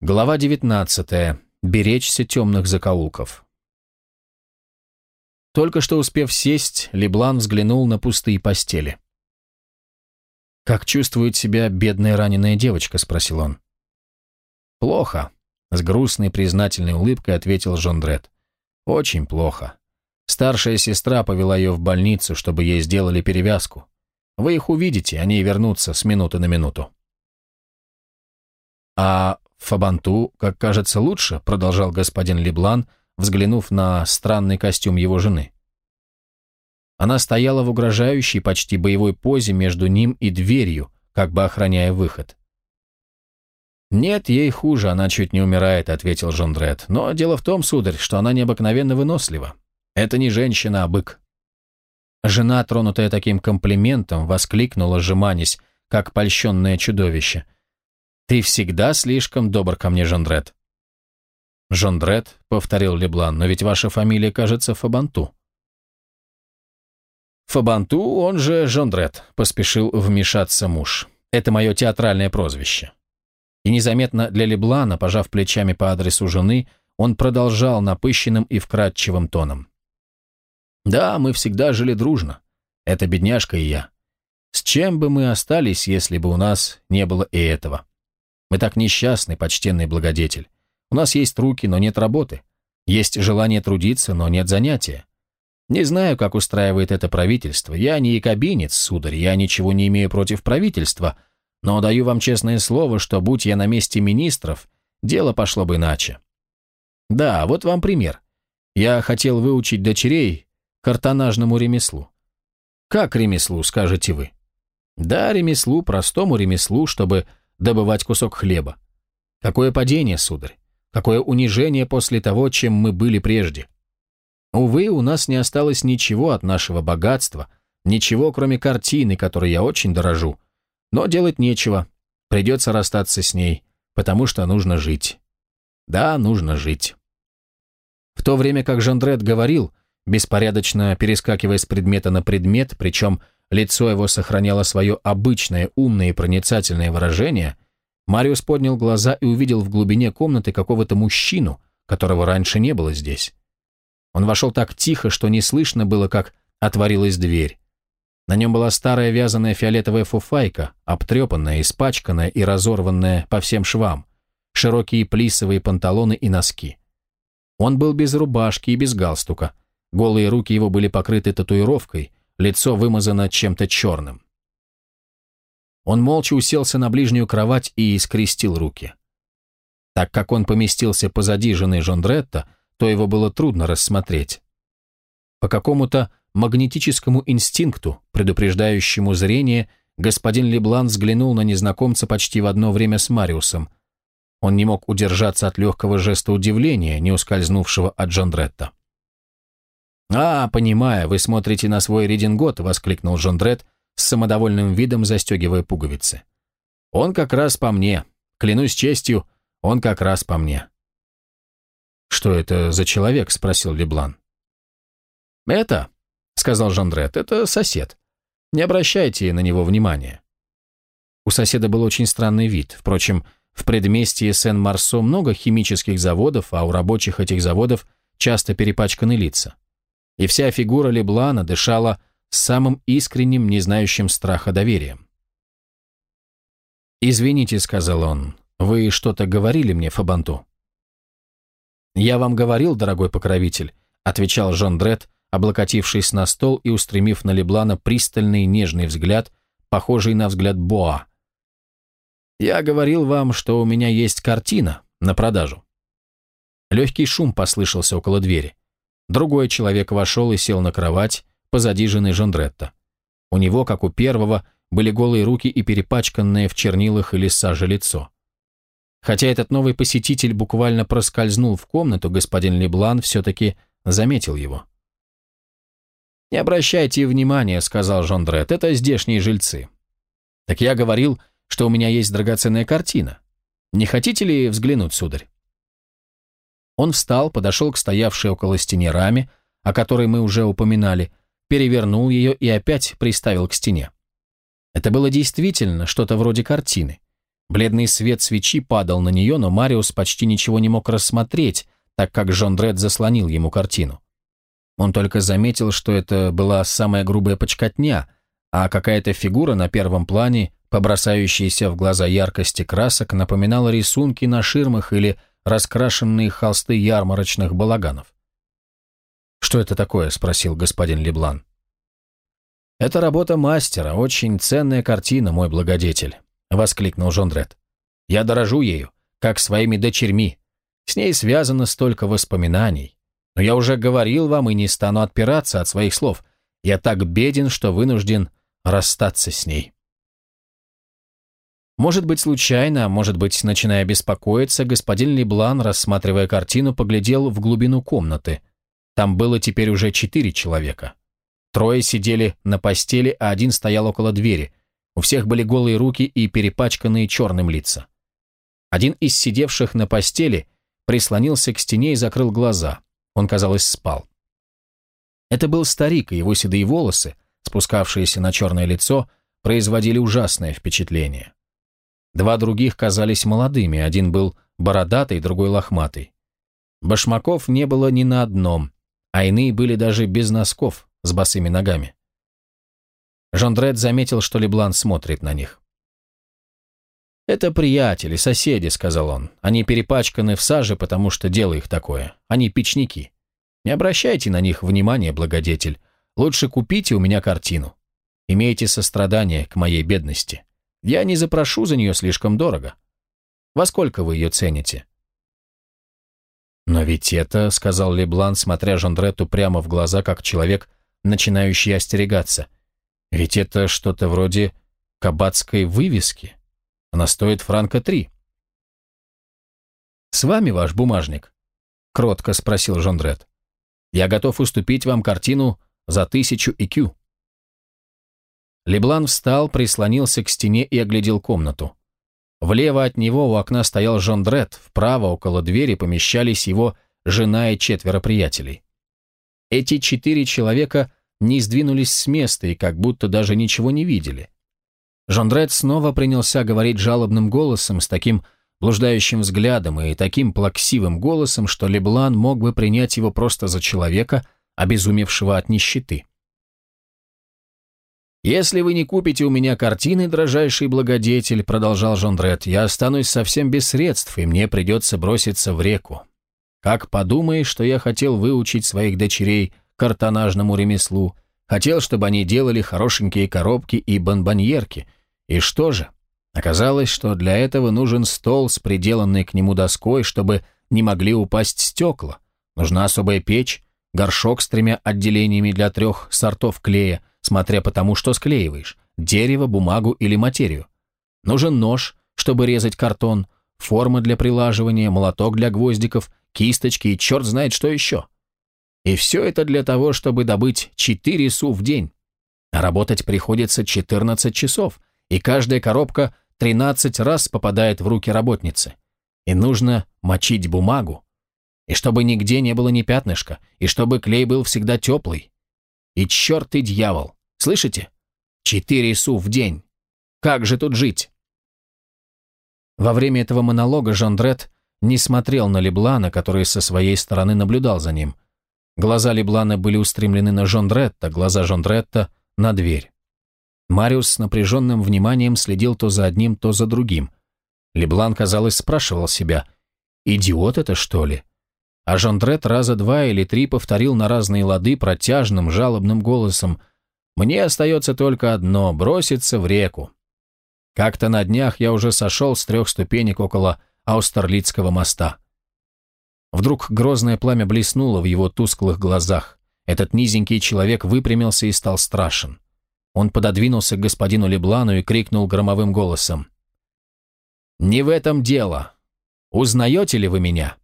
Глава 19. Беречься темных закоулков. Только что успев сесть, Леблан взглянул на пустые постели. «Как чувствует себя бедная раненая девочка?» – спросил он. «Плохо», – с грустной признательной улыбкой ответил Жондрет. «Очень плохо. Старшая сестра повела ее в больницу, чтобы ей сделали перевязку. Вы их увидите, они вернутся с минуты на минуту». «А «Фабанту, как кажется, лучше», — продолжал господин Леблан, взглянув на странный костюм его жены. Она стояла в угрожающей, почти боевой позе между ним и дверью, как бы охраняя выход. «Нет, ей хуже, она чуть не умирает», — ответил Жондрет. «Но дело в том, сударь, что она необыкновенно вынослива. Это не женщина, а бык». Жена, тронутая таким комплиментом, воскликнула, сжиманясь, как польщенное чудовище — «Ты всегда слишком добр ко мне, Жондрет». «Жондрет», — повторил Леблан, — «но ведь ваша фамилия, кажется, Фабанту». «Фабанту, он же Жондрет», — поспешил вмешаться муж. «Это мое театральное прозвище». И незаметно для Леблана, пожав плечами по адресу жены, он продолжал напыщенным и вкрадчивым тоном. «Да, мы всегда жили дружно. Это бедняжка и я. С чем бы мы остались, если бы у нас не было и этого?» Мы так несчастны, почтенный благодетель. У нас есть руки, но нет работы. Есть желание трудиться, но нет занятия. Не знаю, как устраивает это правительство. Я не якобинец, сударь, я ничего не имею против правительства, но даю вам честное слово, что, будь я на месте министров, дело пошло бы иначе. Да, вот вам пример. Я хотел выучить дочерей картонажному ремеслу. Как ремеслу, скажете вы? Да, ремеслу, простому ремеслу, чтобы добывать кусок хлеба. Какое падение, сударь! Какое унижение после того, чем мы были прежде! Увы, у нас не осталось ничего от нашего богатства, ничего, кроме картины, которой я очень дорожу. Но делать нечего, придется расстаться с ней, потому что нужно жить. Да, нужно жить. В то время как Жандрет говорил, беспорядочно перескакивая с предмета на предмет, причем лицо его сохраняло свое обычное умное и проницательное выражение, Мариус поднял глаза и увидел в глубине комнаты какого-то мужчину, которого раньше не было здесь. Он вошел так тихо, что не слышно было, как отворилась дверь. На нем была старая вязаная фиолетовая фуфайка, обтрепанная, испачканная и разорванная по всем швам, широкие плисовые панталоны и носки. Он был без рубашки и без галстука. Голые руки его были покрыты татуировкой, лицо вымазано чем-то черным. Он молча уселся на ближнюю кровать и скрестил руки. Так как он поместился позади жены Жондретта, то его было трудно рассмотреть. По какому-то магнетическому инстинкту, предупреждающему зрение, господин Леблан взглянул на незнакомца почти в одно время с Мариусом. Он не мог удержаться от легкого жеста удивления, не ускользнувшего от Жондретта. «А, понимаю, вы смотрите на свой редингот», — воскликнул Жондрет с самодовольным видом, застегивая пуговицы. «Он как раз по мне. Клянусь честью, он как раз по мне». «Что это за человек?» — спросил Леблан. «Это», — сказал Жондрет, — «это сосед. Не обращайте на него внимания». У соседа был очень странный вид. Впрочем, в предместье Сен-Марсо много химических заводов, а у рабочих этих заводов часто перепачканы лица и вся фигура Леблана дышала самым искренним, не знающим страха доверием. «Извините», — сказал он, — «вы что-то говорили мне, Фабанту?» «Я вам говорил, дорогой покровитель», — отвечал Жон Дред, облокотившись на стол и устремив на Леблана пристальный нежный взгляд, похожий на взгляд Боа. «Я говорил вам, что у меня есть картина на продажу». Легкий шум послышался около двери. Другой человек вошел и сел на кровать позади жены Жондретта. У него, как у первого, были голые руки и перепачканное в чернилах или саже лицо. Хотя этот новый посетитель буквально проскользнул в комнату, господин Леблан все-таки заметил его. «Не обращайте внимания», — сказал Жондрет, — «это здешние жильцы». «Так я говорил, что у меня есть драгоценная картина. Не хотите ли взглянуть, сударь?» Он встал, подошел к стоявшей около стене раме, о которой мы уже упоминали, перевернул ее и опять приставил к стене. Это было действительно что-то вроде картины. Бледный свет свечи падал на нее, но Мариус почти ничего не мог рассмотреть, так как Жондрет заслонил ему картину. Он только заметил, что это была самая грубая почкотня, а какая-то фигура на первом плане, побросающаяся в глаза яркости красок, напоминала рисунки на ширмах или раскрашенные холсты ярмарочных балаганов. «Что это такое?» – спросил господин Леблан. «Это работа мастера, очень ценная картина, мой благодетель», — воскликнул Жондрет. «Я дорожу ею, как своими дочерьми. С ней связано столько воспоминаний. Но я уже говорил вам и не стану отпираться от своих слов. Я так беден, что вынужден расстаться с ней». Может быть, случайно, а может быть, начиная беспокоиться, господин Леблан, рассматривая картину, поглядел в глубину комнаты. Там было теперь уже четыре человека. Трое сидели на постели, а один стоял около двери. У всех были голые руки и перепачканные черным лица. Один из сидевших на постели прислонился к стене и закрыл глаза. Он, казалось, спал. Это был старик, и его седые волосы, спускавшиеся на черное лицо, производили ужасное впечатление. Два других казались молодыми, один был бородатый, другой лохматый. Башмаков не было ни на одном, а иные были даже без носков, с босыми ногами. Жондрет заметил, что Леблан смотрит на них. «Это приятели, соседи», — сказал он. «Они перепачканы в саже, потому что дело их такое. Они печники. Не обращайте на них внимания, благодетель. Лучше купите у меня картину. Имейте сострадание к моей бедности. Я не запрошу за нее слишком дорого. Во сколько вы ее цените?» «Но ведь это», — сказал Леблан, смотря Жондрету прямо в глаза, как человек, начинающий остерегаться. Ведь это что-то вроде кабацкой вывески. Она стоит франка три. «С вами ваш бумажник?» — кротко спросил Жондрет. «Я готов уступить вам картину за тысячу икю». Леблан встал, прислонился к стене и оглядел комнату. Влево от него у окна стоял Жондрет, вправо, около двери, помещались его жена и четверо приятелей. Эти четыре человека не сдвинулись с места и как будто даже ничего не видели. Жондрет снова принялся говорить жалобным голосом, с таким блуждающим взглядом и таким плаксивым голосом, что Леблан мог бы принять его просто за человека, обезумевшего от нищеты. «Если вы не купите у меня картины, дрожайший благодетель», продолжал Жондрет, «я останусь совсем без средств, и мне придется броситься в реку. Как подумаешь, что я хотел выучить своих дочерей картонажному ремеслу, хотел, чтобы они делали хорошенькие коробки и бонбоньерки. И что же? Оказалось, что для этого нужен стол с приделанной к нему доской, чтобы не могли упасть стекла. Нужна особая печь, горшок с тремя отделениями для трех сортов клея, смотря по тому, что склеиваешь – дерево, бумагу или материю. Нужен нож, чтобы резать картон, форма для прилаживания, молоток для гвоздиков, кисточки и черт знает что еще. И все это для того, чтобы добыть 4 су в день. А работать приходится 14 часов, и каждая коробка 13 раз попадает в руки работницы. И нужно мочить бумагу. И чтобы нигде не было ни пятнышка, и чтобы клей был всегда теплый. И черт и дьявол, слышите? 4 су в день. Как же тут жить? Во время этого монолога Жандрет не смотрел на Леблана, который со своей стороны наблюдал за ним – Глаза Леблана были устремлены на Жондретта, глаза Жондретта — на дверь. Мариус с напряженным вниманием следил то за одним, то за другим. Леблан, казалось, спрашивал себя, «Идиот это, что ли?» А Жондрет раза два или три повторил на разные лады протяжным, жалобным голосом, «Мне остается только одно — броситься в реку». Как-то на днях я уже сошел с трех ступенек около Аустерлицкого моста. Вдруг грозное пламя блеснуло в его тусклых глазах. Этот низенький человек выпрямился и стал страшен. Он пододвинулся к господину Леблану и крикнул громовым голосом. «Не в этом дело. Узнаете ли вы меня?»